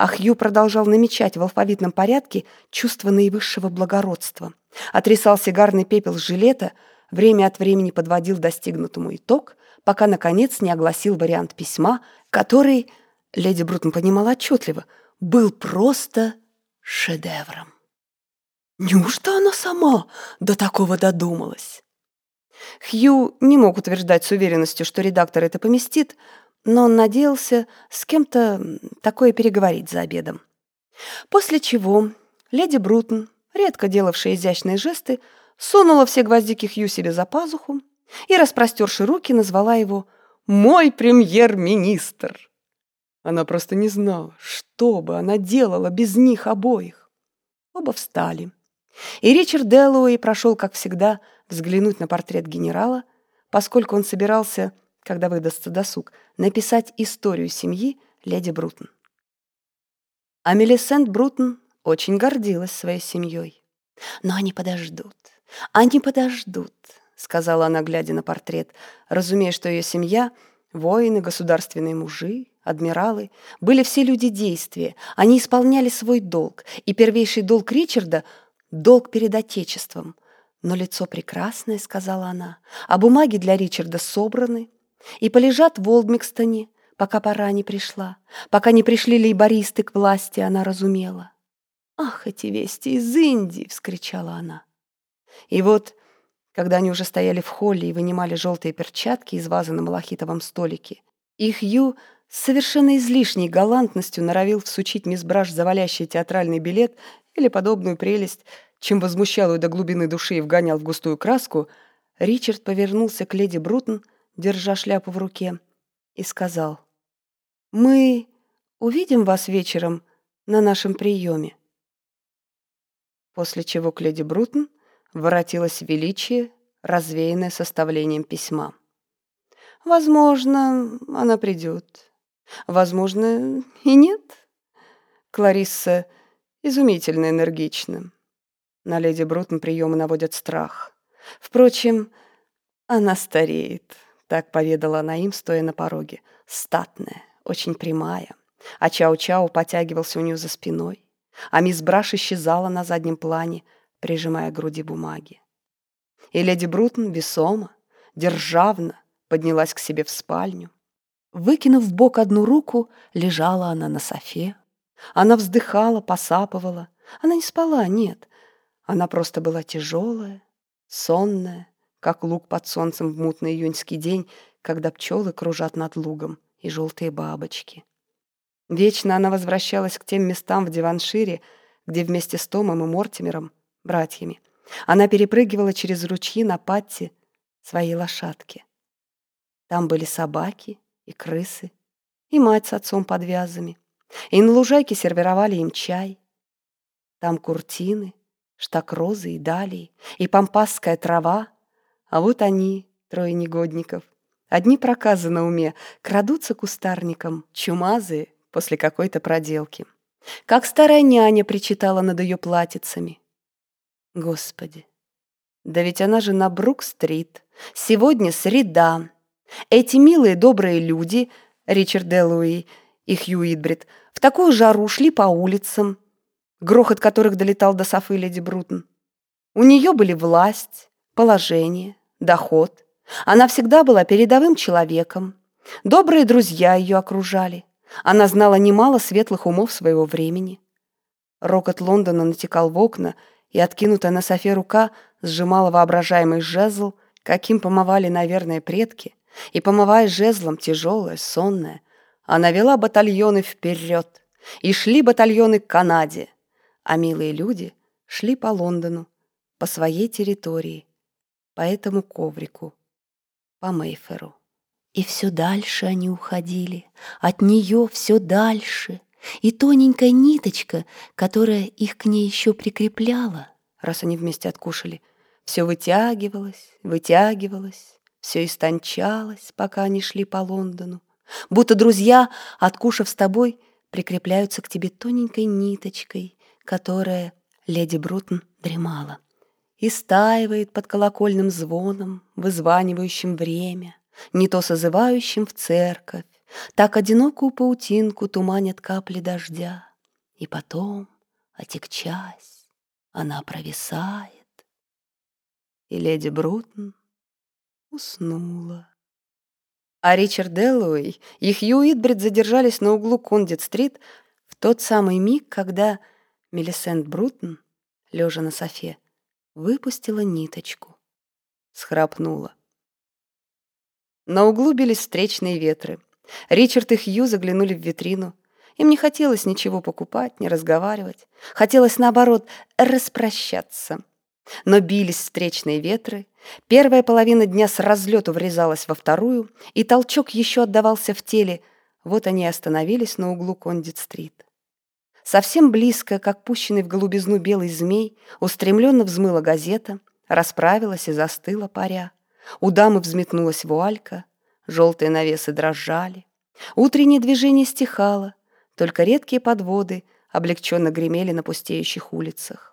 А Хью продолжал намечать в алфавитном порядке чувство наивысшего благородства. Отрисал сигарный пепел с жилета, время от времени подводил достигнутому итог, пока, наконец, не огласил вариант письма, который, леди Брутон понимала отчетливо, был просто шедевром. Неужто она сама до такого додумалась? Хью не мог утверждать с уверенностью, что редактор это поместит, но он надеялся с кем-то такое переговорить за обедом. После чего леди Брутон, редко делавшая изящные жесты, сунула все гвоздики Хью себе за пазуху и, распростерши руки, назвала его «мой премьер-министр». Она просто не знала, что бы она делала без них обоих. Оба встали. И Ричард Дэллоуэй прошел, как всегда, взглянуть на портрет генерала, поскольку он собирался, когда выдастся досуг, написать историю семьи леди Брутон. А Мелисент Брутон очень гордилась своей семьей. «Но они подождут, они подождут», — сказала она, глядя на портрет, разумея, что ее семья — воины, государственные мужи, адмиралы, были все люди действия, они исполняли свой долг, и первейший долг Ричарда — долг перед Отечеством. Но лицо прекрасное, — сказала она, — а бумаги для Ричарда собраны и полежат в Олдмикстоне, пока пора не пришла, пока не пришли лейбористы к власти, она разумела. «Ах, эти вести из Индии!» — вскричала она. И вот, когда они уже стояли в холле и вынимали желтые перчатки из вазы на малахитовом столике, их Ю с совершенно излишней галантностью норовил всучить мисс Браш завалящий театральный билет или подобную прелесть, чем возмущал ее до глубины души и вгонял в густую краску, Ричард повернулся к леди Брутон, держа шляпу в руке, и сказал, «Мы увидим вас вечером на нашем приеме». После чего к леди Брутон воротилось величие, развеянное составлением письма. «Возможно, она придет. Возможно, и нет». Кларисса изумительно энергична. На леди Брутон приемы наводят страх. Впрочем, она стареет, так поведала она им, стоя на пороге. Статная, очень прямая. А Чау-Чау потягивался у нее за спиной. А мисс Браш исчезала на заднем плане, прижимая к груди бумаги. И леди Брутон весомо, державно поднялась к себе в спальню. Выкинув в бок одну руку, лежала она на софе. Она вздыхала, посапывала. Она не спала, нет. Она просто была тяжелая, сонная, как лук под солнцем в мутный июньский день, когда пчелы кружат над лугом и желтые бабочки. Вечно она возвращалась к тем местам в Диваншире, где вместе с Томом и Мортимером, братьями, она перепрыгивала через ручьи на патте своей лошадки. Там были собаки и крысы, и мать с отцом под вязами, и на лужайке сервировали им чай. Там куртины, штак-розы и далии, и пампасская трава, а вот они, трое негодников. Одни проказы на уме, крадутся кустарником, чумазые после какой-то проделки. Как старая няня причитала над ее платьицами. Господи, да ведь она же на Брук-стрит. Сегодня среда. Эти милые добрые люди, Ричард Делуи и Хью Идбрид, в такую жару шли по улицам, грохот которых долетал до Софы леди Брутон. У нее были власть, положение, доход. Она всегда была передовым человеком. Добрые друзья ее окружали. Она знала немало светлых умов своего времени. Рокот Лондона натекал в окна, и откинутая на софе рука сжимала воображаемый жезл, каким помывали, наверное, предки, и, помывая жезлом тяжелое, сонное, она вела батальоны вперед, и шли батальоны к Канаде, а милые люди шли по Лондону, по своей территории, по этому коврику, по Мейферу. И все дальше они уходили, от нее все дальше. И тоненькая ниточка, которая их к ней еще прикрепляла, раз они вместе откушали, все вытягивалось, вытягивалось, все истончалось, пока они шли по Лондону. Будто друзья, откушав с тобой, прикрепляются к тебе тоненькой ниточкой, которая, леди Брутон, дремала. И стаивает под колокольным звоном, вызванивающим время, не то созывающим в церковь, так одинокую паутинку туманят капли дождя. И потом, отекчась, она провисает. И леди Брутон уснула. А Ричард Деллоуэй и Хью Уитбрид задержались на углу Кондит-стрит в тот самый миг, когда Мелисент Брутон, лежа на софе, выпустила ниточку, схрапнула. На углу бились встречные ветры. Ричард и Хью заглянули в витрину. Им не хотелось ничего покупать, не разговаривать. Хотелось, наоборот, распрощаться. Но бились встречные ветры. Первая половина дня с разлету врезалась во вторую, и толчок еще отдавался в теле. Вот они и остановились на углу Кондит-стрит. Совсем близко, как пущенный в голубизну белый змей, устремленно взмыла газета, расправилась и застыла паря. У дамы взметнулась вуалька, желтые навесы дрожали. Утреннее движение стихало, только редкие подводы облегченно гремели на пустеющих улицах.